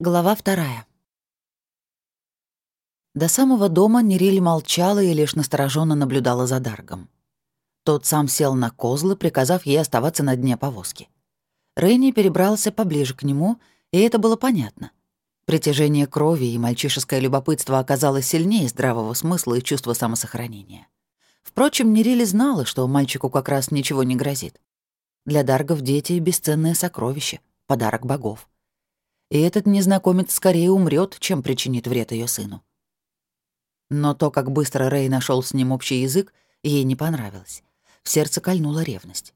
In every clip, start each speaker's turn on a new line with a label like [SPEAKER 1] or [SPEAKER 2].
[SPEAKER 1] Глава вторая. До самого дома Нериль молчала и лишь настороженно наблюдала за Даргом. Тот сам сел на козлы, приказав ей оставаться на дне повозки. Рейни перебрался поближе к нему, и это было понятно. Притяжение крови и мальчишеское любопытство оказалось сильнее здравого смысла и чувства самосохранения. Впрочем, Нериль знала, что мальчику как раз ничего не грозит. Для Даргов дети — бесценное сокровище, подарок богов и этот незнакомец скорее умрет, чем причинит вред ее сыну. Но то, как быстро Рэй нашел с ним общий язык, ей не понравилось. В сердце кольнула ревность.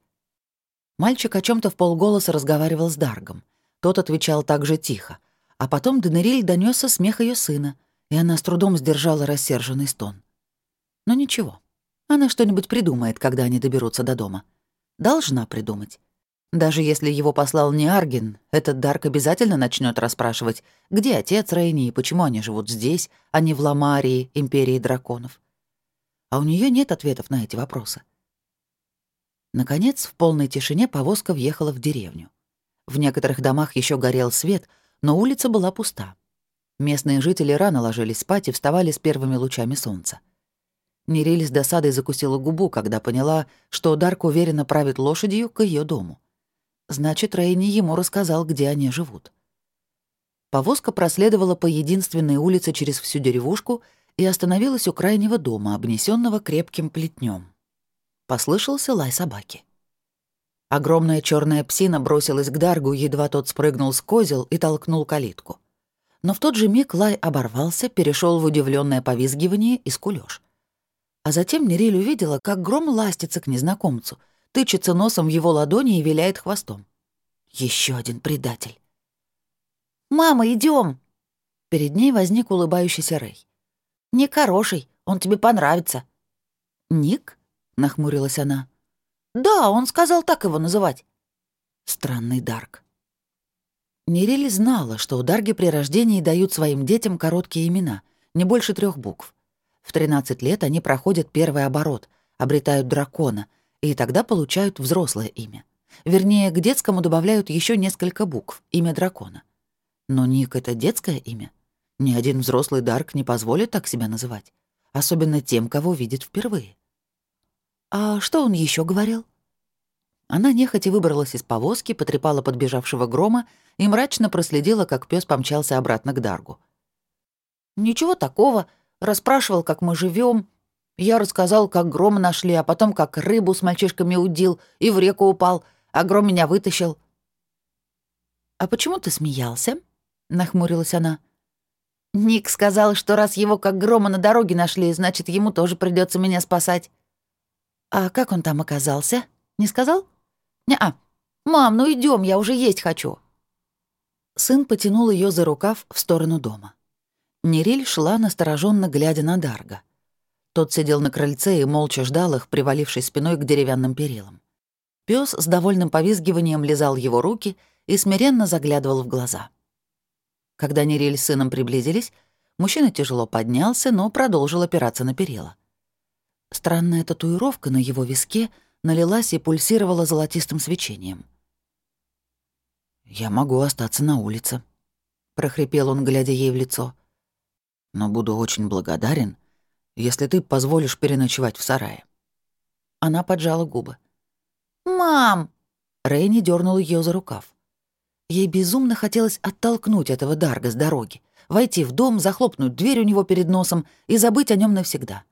[SPEAKER 1] Мальчик о чем то в полголоса разговаривал с Даргом. Тот отвечал так же тихо. А потом Денериль донесся смех ее сына, и она с трудом сдержала рассерженный стон. Но ничего. Она что-нибудь придумает, когда они доберутся до дома. Должна придумать. Даже если его послал не Арген, этот Дарк обязательно начнет расспрашивать, где отец Рейни и почему они живут здесь, а не в Ламарии, империи драконов. А у нее нет ответов на эти вопросы. Наконец, в полной тишине повозка въехала в деревню. В некоторых домах еще горел свет, но улица была пуста. Местные жители рано ложились спать и вставали с первыми лучами солнца. Нериль с досадой закусила губу, когда поняла, что Дарк уверенно правит лошадью к ее дому. Значит, Рейни ему рассказал, где они живут. Повозка проследовала по единственной улице через всю деревушку и остановилась у крайнего дома, обнесенного крепким плетнем. Послышался лай собаки. Огромная черная псина бросилась к Даргу, едва тот спрыгнул с козел и толкнул калитку. Но в тот же миг лай оборвался, перешел в удивленное повизгивание и скулёж. А затем Нериль увидела, как гром ластится к незнакомцу, тычется носом в его ладони и виляет хвостом. Еще один предатель. «Мама, идем! Перед ней возник улыбающийся Рэй. «Ник хороший, он тебе понравится». «Ник?» — нахмурилась она. «Да, он сказал так его называть». Странный Дарк. Нериль знала, что Дарги при рождении дают своим детям короткие имена, не больше трех букв. В 13 лет они проходят первый оборот, обретают дракона, и тогда получают взрослое имя. Вернее, к детскому добавляют еще несколько букв, имя дракона. Но Ник — это детское имя. Ни один взрослый Дарк не позволит так себя называть. Особенно тем, кого видит впервые. А что он еще говорил? Она нехотя выбралась из повозки, потрепала подбежавшего грома и мрачно проследила, как пес помчался обратно к Даргу. «Ничего такого. Расспрашивал, как мы живем, я рассказал, как гром нашли, а потом как рыбу с мальчишками удил и в реку упал, а гром меня вытащил. «А почему ты смеялся?» — нахмурилась она. «Ник сказал, что раз его как грома на дороге нашли, значит, ему тоже придется меня спасать». «А как он там оказался? Не сказал?» «Не-а. Мам, ну идем, я уже есть хочу». Сын потянул ее за рукав в сторону дома. Нериль шла, настороженно глядя на Дарга. Тот сидел на крыльце и молча ждал их, привалившись спиной к деревянным перилам. Пёс с довольным повизгиванием лизал его руки и смиренно заглядывал в глаза. Когда Нериль с сыном приблизились, мужчина тяжело поднялся, но продолжил опираться на перила. Странная татуировка на его виске налилась и пульсировала золотистым свечением. «Я могу остаться на улице», — прохрипел он, глядя ей в лицо. «Но буду очень благодарен, если ты позволишь переночевать в сарае». Она поджала губы. «Мам!» Рейни дернул ее за рукав. Ей безумно хотелось оттолкнуть этого Дарга с дороги, войти в дом, захлопнуть дверь у него перед носом и забыть о нем навсегда.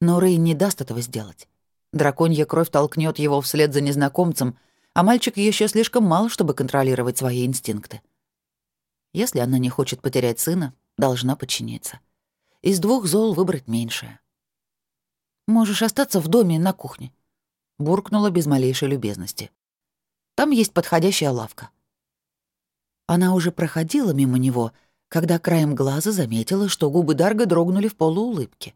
[SPEAKER 1] Но Рей не даст этого сделать. Драконья кровь толкнет его вслед за незнакомцем, а мальчик еще слишком мал, чтобы контролировать свои инстинкты. Если она не хочет потерять сына, должна подчиниться. Из двух зол выбрать меньшее. «Можешь остаться в доме на кухне», — буркнула без малейшей любезности. «Там есть подходящая лавка». Она уже проходила мимо него, когда краем глаза заметила, что губы Дарга дрогнули в полуулыбке.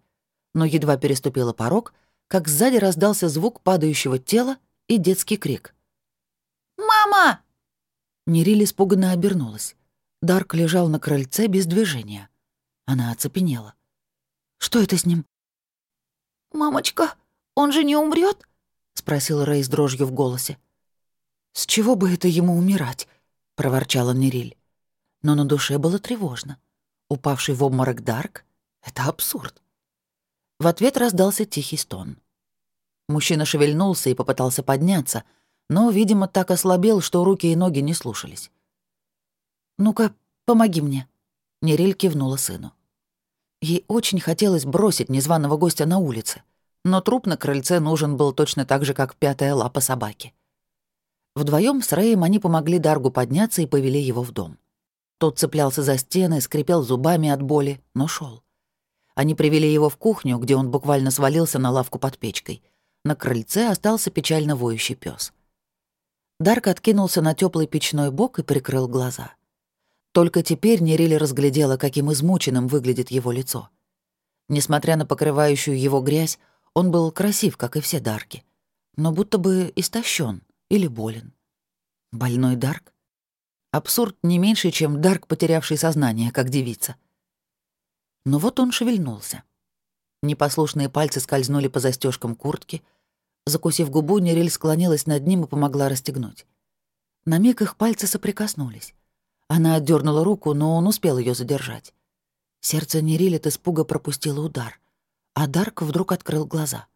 [SPEAKER 1] Но едва переступила порог, как сзади раздался звук падающего тела и детский крик. «Мама!» Нериль испуганно обернулась. Дарк лежал на крыльце без движения. Она оцепенела. «Что это с ним?» «Мамочка, он же не умрет? спросил Рэй с дрожью в голосе. «С чего бы это ему умирать?» — проворчала Нериль. Но на душе было тревожно. Упавший в обморок Дарк — это абсурд. В ответ раздался тихий стон. Мужчина шевельнулся и попытался подняться, но, видимо, так ослабел, что руки и ноги не слушались. «Ну-ка, помоги мне», — Нериль кивнула сыну. Ей очень хотелось бросить незваного гостя на улице, но труп на крыльце нужен был точно так же, как пятая лапа собаки. Вдвоем с Рэем они помогли Даргу подняться и повели его в дом. Тот цеплялся за стены, скрипел зубами от боли, но шел. Они привели его в кухню, где он буквально свалился на лавку под печкой. На крыльце остался печально воющий пес. Дарк откинулся на теплый печной бок и прикрыл глаза. Только теперь Нерили разглядела, каким измученным выглядит его лицо. Несмотря на покрывающую его грязь, он был красив, как и все Дарки, но будто бы истощен или болен. Больной Дарк? Абсурд не меньше, чем Дарк, потерявший сознание, как девица. Но вот он шевельнулся. Непослушные пальцы скользнули по застежкам куртки. Закусив губу, Нериль склонилась над ним и помогла расстегнуть. На миг их пальцы соприкоснулись. Она отдернула руку, но он успел ее задержать. Сердце Нериль от испуга пропустило удар, а Дарк вдруг открыл глаза.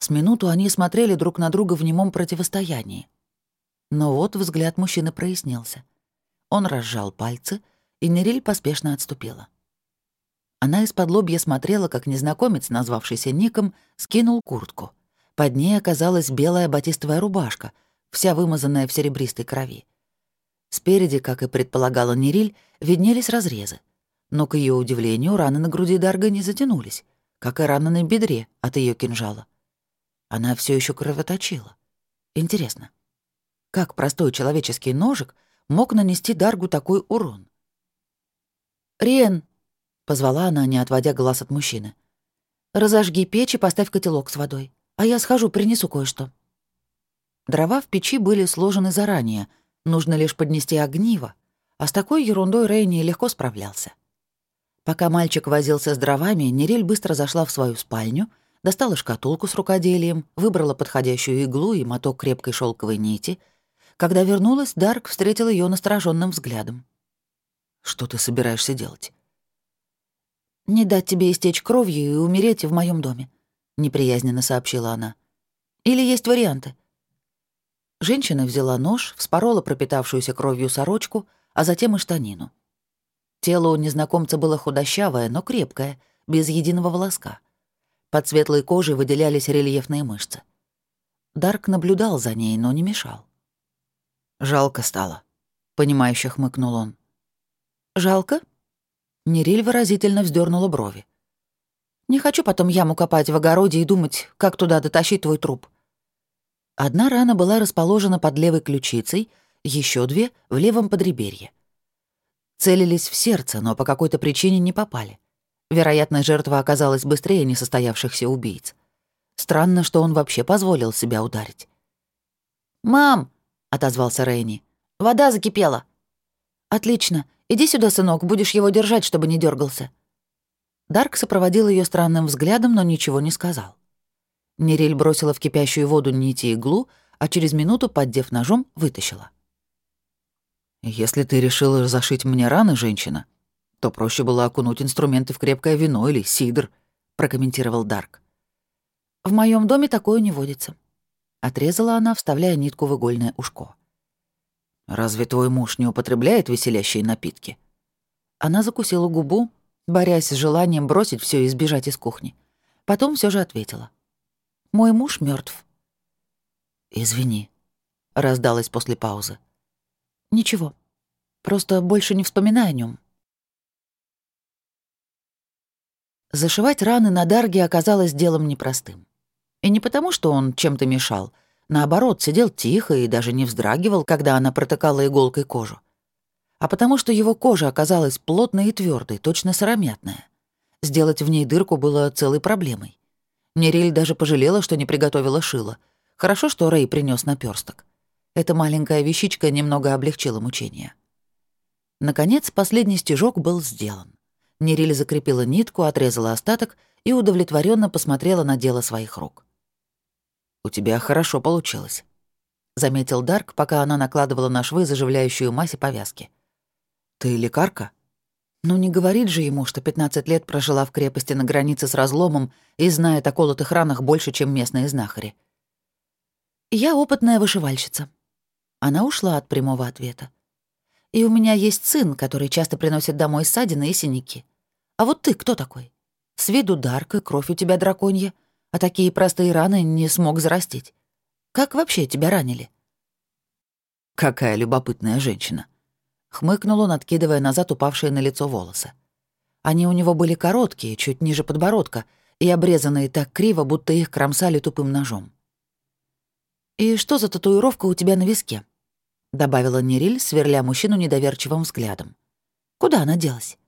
[SPEAKER 1] С минуту они смотрели друг на друга в немом противостоянии. Но вот взгляд мужчины прояснился. Он разжал пальцы, и Нериль поспешно отступила. Она из-под лобья смотрела, как незнакомец, назвавшийся Ником, скинул куртку. Под ней оказалась белая батистовая рубашка, вся вымазанная в серебристой крови. Спереди, как и предполагала Нериль, виднелись разрезы. Но, к ее удивлению, раны на груди Дарга не затянулись, как и раны на бедре от ее кинжала. Она все еще кровоточила. Интересно, как простой человеческий ножик мог нанести Даргу такой урон? «Рен!» — позвала она, не отводя глаз от мужчины. «Разожги печь и поставь котелок с водой, а я схожу, принесу кое-что». Дрова в печи были сложены заранее, нужно лишь поднести огниво, а с такой ерундой Рейни легко справлялся. Пока мальчик возился с дровами, Нериль быстро зашла в свою спальню, достала шкатулку с рукоделием, выбрала подходящую иглу и моток крепкой шелковой нити. Когда вернулась, Дарк встретил ее настороженным взглядом. «Что ты собираешься делать?» «Не дать тебе истечь кровью и умереть в моем доме», — неприязненно сообщила она. «Или есть варианты?» Женщина взяла нож, вспорола пропитавшуюся кровью сорочку, а затем и штанину. Тело у незнакомца было худощавое, но крепкое, без единого волоска. Под светлой кожей выделялись рельефные мышцы. Дарк наблюдал за ней, но не мешал. «Жалко стало», — понимающе хмыкнул он. «Жалко?» Нериль выразительно вздернула брови. «Не хочу потом яму копать в огороде и думать, как туда дотащить твой труп». Одна рана была расположена под левой ключицей, еще две — в левом подреберье. Целились в сердце, но по какой-то причине не попали. Вероятно, жертва оказалась быстрее несостоявшихся убийц. Странно, что он вообще позволил себя ударить. «Мам!» — отозвался Рейни. «Вода закипела». «Отлично. Иди сюда, сынок, будешь его держать, чтобы не дергался. Дарк сопроводил ее странным взглядом, но ничего не сказал. Нериль бросила в кипящую воду нити иглу, а через минуту, поддев ножом, вытащила. «Если ты решила зашить мне раны, женщина, то проще было окунуть инструменты в крепкое вино или сидр», — прокомментировал Дарк. «В моем доме такое не водится», — отрезала она, вставляя нитку в игольное ушко. «Разве твой муж не употребляет веселящие напитки?» Она закусила губу, борясь с желанием бросить все и сбежать из кухни. Потом все же ответила. «Мой муж мертв. «Извини», — раздалась после паузы. «Ничего. Просто больше не вспоминай о нем. Зашивать раны на Дарге оказалось делом непростым. И не потому, что он чем-то мешал — Наоборот, сидел тихо и даже не вздрагивал, когда она протыкала иголкой кожу. А потому что его кожа оказалась плотной и твердой, точно сыромятная. Сделать в ней дырку было целой проблемой. Нериль даже пожалела, что не приготовила шило. Хорошо, что Рэй принес наперсток. Эта маленькая вещичка немного облегчила мучения. Наконец, последний стежок был сделан. Нериль закрепила нитку, отрезала остаток и удовлетворенно посмотрела на дело своих рук. «У тебя хорошо получилось», — заметил Дарк, пока она накладывала на швы заживляющую мазь и повязки. «Ты лекарка?» Ну не говорит же ему, что 15 лет прожила в крепости на границе с разломом и знает о колотых ранах больше, чем местные знахари. «Я опытная вышивальщица». Она ушла от прямого ответа. «И у меня есть сын, который часто приносит домой ссадины и синяки. А вот ты кто такой? С виду дарка, кровь у тебя драконья, а такие простые раны не смог зарастить. Как вообще тебя ранили?» «Какая любопытная женщина!» Хмыкнул он, откидывая назад упавшие на лицо волосы. Они у него были короткие, чуть ниже подбородка, и обрезанные так криво, будто их кромсали тупым ножом. «И что за татуировка у тебя на виске?» — добавила Нериль, сверля мужчину недоверчивым взглядом. «Куда она делась?»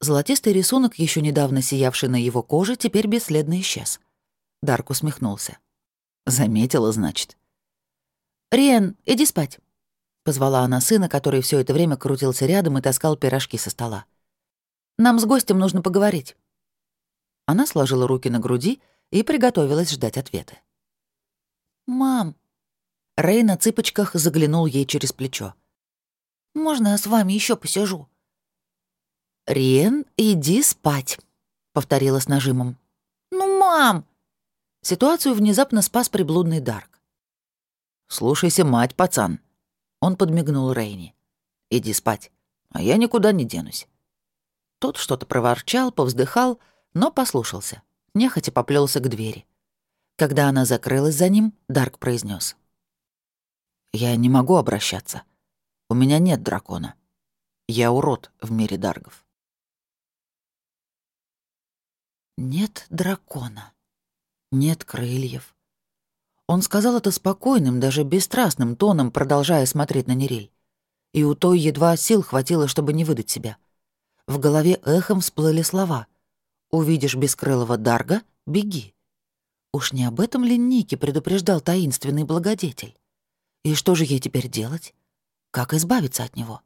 [SPEAKER 1] Золотистый рисунок, еще недавно сиявший на его коже, теперь бесследно исчез. Дарк усмехнулся. «Заметила, значит?» «Риэн, иди спать». Позвала она сына, который все это время крутился рядом и таскал пирожки со стола. «Нам с гостем нужно поговорить». Она сложила руки на груди и приготовилась ждать ответы. «Мам!» Рэй на цыпочках заглянул ей через плечо. «Можно я с вами еще посижу?» «Риен, иди спать», — повторила с нажимом. «Ну, мам!» Ситуацию внезапно спас приблудный Дарк. «Слушайся, мать, пацан», он подмигнул Рейни. «Иди спать, а я никуда не денусь». Тот что-то проворчал, повздыхал, но послушался, нехотя поплелся к двери. Когда она закрылась за ним, Дарк произнес: «Я не могу обращаться. У меня нет дракона. Я урод в мире даргов». Нет дракона. Нет крыльев. Он сказал это спокойным, даже бесстрастным тоном, продолжая смотреть на Нериль. И у той едва сил хватило, чтобы не выдать себя. В голове эхом всплыли слова. «Увидишь бескрылого Дарга — беги». Уж не об этом ли Ники предупреждал таинственный благодетель? И что же ей теперь делать? Как избавиться от него?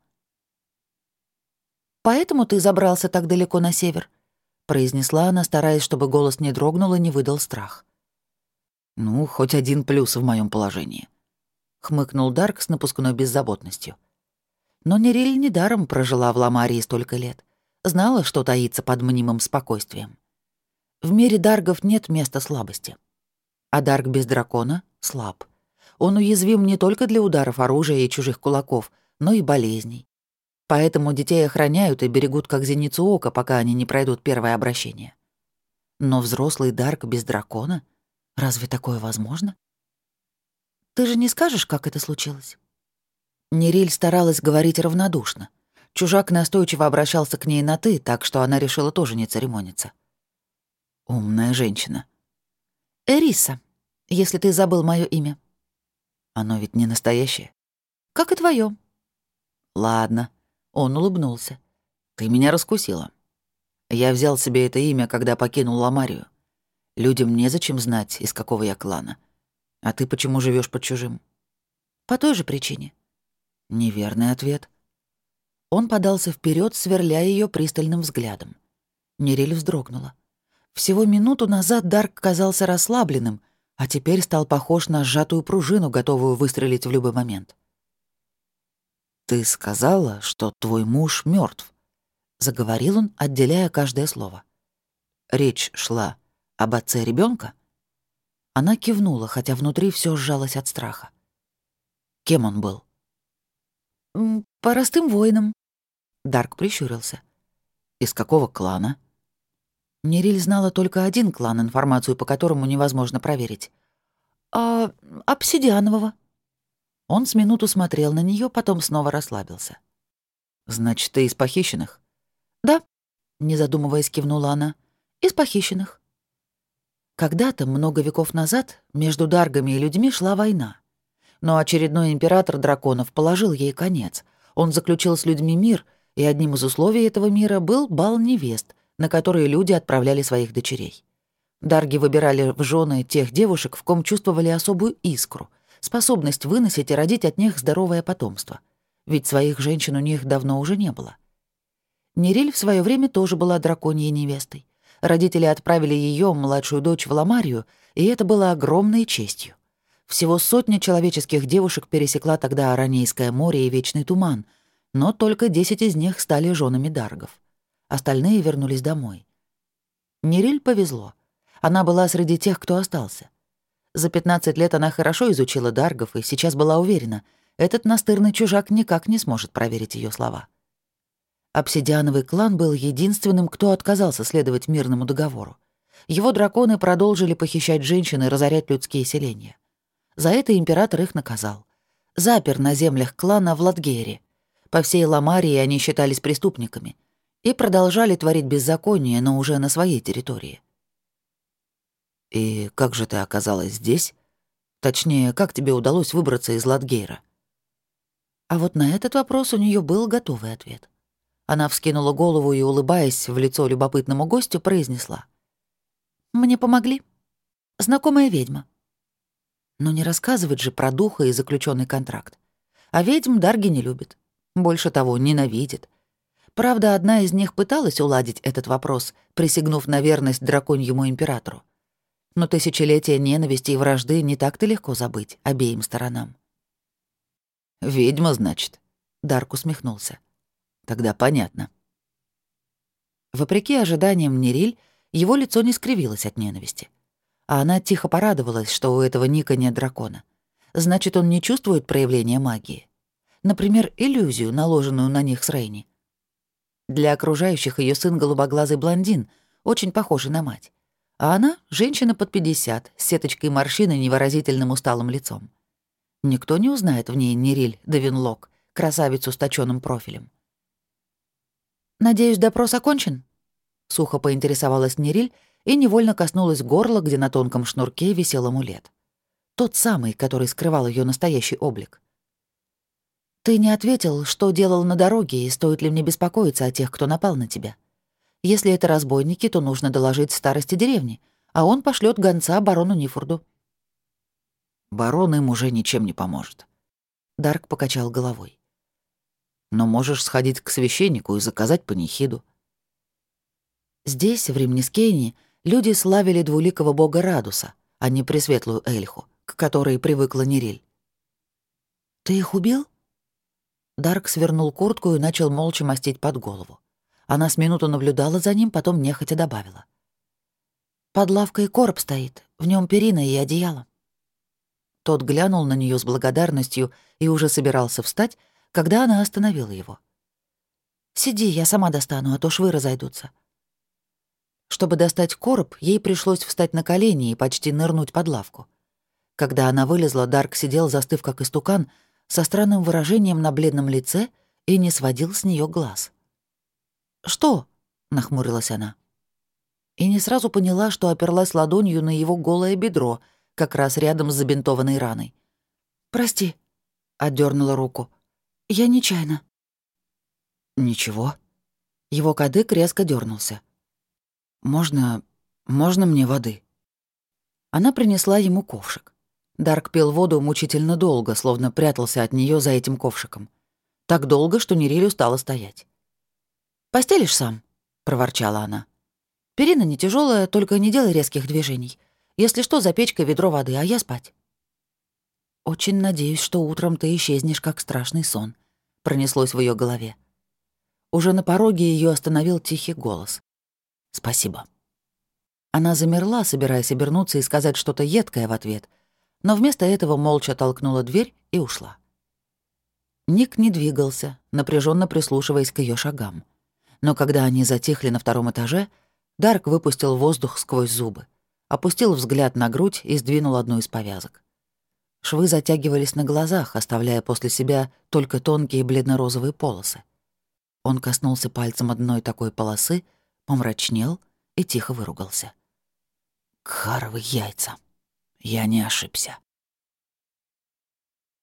[SPEAKER 1] «Поэтому ты забрался так далеко на север?» — произнесла она, стараясь, чтобы голос не дрогнул и не выдал страх. Ну, хоть один плюс в моем положении. Хмыкнул Дарк с напускной беззаботностью. Но Нериль недаром прожила в Ламарии столько лет. Знала, что таится под мнимым спокойствием. В мире Даргов нет места слабости. А Дарк без дракона слаб. Он уязвим не только для ударов оружия и чужих кулаков, но и болезней. Поэтому детей охраняют и берегут как зеницу ока, пока они не пройдут первое обращение. Но взрослый Дарк без дракона — Разве такое возможно? Ты же не скажешь, как это случилось? Нериль старалась говорить равнодушно. Чужак настойчиво обращался к ней на «ты», так что она решила тоже не церемониться. «Умная женщина». «Эриса, если ты забыл мое имя». «Оно ведь не настоящее». «Как и твое. «Ладно». Он улыбнулся. «Ты меня раскусила. Я взял себе это имя, когда покинул Ламарию. Людям незачем знать, из какого я клана. А ты почему живешь под чужим? По той же причине. Неверный ответ. Он подался вперед, сверляя ее пристальным взглядом. Нериль вздрогнула. Всего минуту назад Дарк казался расслабленным, а теперь стал похож на сжатую пружину, готовую выстрелить в любой момент. «Ты сказала, что твой муж мертв, заговорил он, отделяя каждое слово. Речь шла об отце ребенка? Она кивнула, хотя внутри все сжалось от страха. Кем он был? «Простым воином». Дарк прищурился. «Из какого клана?» Нериль знала только один клан, информацию по которому невозможно проверить. «А... обсидианового». Он с минуту смотрел на нее, потом снова расслабился. «Значит, ты из похищенных?» «Да», — не задумываясь, кивнула она. «Из похищенных». Когда-то, много веков назад, между даргами и людьми шла война. Но очередной император драконов положил ей конец. Он заключил с людьми мир, и одним из условий этого мира был бал невест, на которые люди отправляли своих дочерей. Дарги выбирали в жены тех девушек, в ком чувствовали особую искру, способность выносить и родить от них здоровое потомство. Ведь своих женщин у них давно уже не было. Нериль в свое время тоже была драконьей невестой. Родители отправили ее, младшую дочь, в Ламарию, и это было огромной честью. Всего сотня человеческих девушек пересекла тогда Аранейское море и Вечный туман, но только 10 из них стали женами Даргов. Остальные вернулись домой. Нериль повезло. Она была среди тех, кто остался. За 15 лет она хорошо изучила Даргов и сейчас была уверена, этот настырный чужак никак не сможет проверить ее слова. Обсидиановый клан был единственным, кто отказался следовать мирному договору. Его драконы продолжили похищать женщин и разорять людские селения. За это император их наказал. Запер на землях клана в Ладгере. По всей Ламарии они считались преступниками и продолжали творить беззаконие, но уже на своей территории. «И как же ты оказалась здесь? Точнее, как тебе удалось выбраться из Ладгейра?» А вот на этот вопрос у нее был готовый ответ. Она вскинула голову и, улыбаясь в лицо любопытному гостю, произнесла. «Мне помогли. Знакомая ведьма». Но не рассказывать же про духа и заключенный контракт. А ведьм Дарги не любит. Больше того, ненавидит. Правда, одна из них пыталась уладить этот вопрос, присягнув на верность драконьему императору. Но тысячелетия ненависти и вражды не так-то легко забыть обеим сторонам. «Ведьма, значит?» — Дарк усмехнулся. Тогда понятно. Вопреки ожиданиям Нериль, его лицо не скривилось от ненависти. А она тихо порадовалась, что у этого Ника нет дракона. Значит, он не чувствует проявления магии. Например, иллюзию, наложенную на них с Рейни. Для окружающих ее сын голубоглазый блондин, очень похожий на мать. А она — женщина под 50, с сеточкой морщин и невыразительным усталым лицом. Никто не узнает в ней Нериль Давинлок, красавицу с точёным профилем. «Надеюсь, допрос окончен?» Сухо поинтересовалась Нериль и невольно коснулась горла, где на тонком шнурке висел амулет. Тот самый, который скрывал ее настоящий облик. «Ты не ответил, что делал на дороге, и стоит ли мне беспокоиться о тех, кто напал на тебя? Если это разбойники, то нужно доложить старости деревни, а он пошлет гонца барону Нифорду».
[SPEAKER 2] «Барон им уже ничем не поможет».
[SPEAKER 1] Дарк покачал головой
[SPEAKER 2] но можешь сходить к священнику и заказать панихиду».
[SPEAKER 1] Здесь, в Римнискейне, люди славили двуликого бога Радуса, а не пресветлую Эльху, к которой привыкла Нериль. «Ты их убил?» Дарк свернул куртку и начал молча мастить под голову. Она с минуту наблюдала за ним, потом нехотя добавила. «Под лавкой короб стоит, в нем перина и одеяло». Тот глянул на нее с благодарностью и уже собирался встать, когда она остановила его. «Сиди, я сама достану, а то швы разойдутся». Чтобы достать короб, ей пришлось встать на колени и почти нырнуть под лавку. Когда она вылезла, Дарк сидел, застыв как истукан, со странным выражением на бледном лице и не сводил с нее глаз. «Что?» — нахмурилась она. И не сразу поняла, что оперлась ладонью на его голое бедро, как раз рядом с забинтованной раной. «Прости», — отдернула руку. Я нечаянно».
[SPEAKER 2] «Ничего».
[SPEAKER 1] Его кадык резко дернулся.
[SPEAKER 2] «Можно... можно мне воды?»
[SPEAKER 1] Она принесла ему ковшик. Дарк пил воду мучительно долго, словно прятался от нее за этим ковшиком. Так долго, что Нерилю стало стоять. «Постелишь сам», — проворчала она. «Перина не тяжелая, только не делай резких движений. Если что, за печкой ведро воды, а я спать». «Очень надеюсь, что утром ты исчезнешь, как страшный сон», — пронеслось в ее голове. Уже на пороге ее остановил тихий голос. «Спасибо». Она замерла, собираясь обернуться и сказать что-то едкое в ответ, но вместо этого молча толкнула дверь и ушла. Ник не двигался, напряженно прислушиваясь к ее шагам. Но когда они затихли на втором этаже, Дарк выпустил воздух сквозь зубы, опустил взгляд на грудь и сдвинул одну из повязок. Швы затягивались на глазах, оставляя после себя только тонкие бледно-розовые полосы. Он коснулся пальцем одной такой полосы, помрачнел и тихо выругался.
[SPEAKER 2] «Кхаровы яйца. Я не ошибся».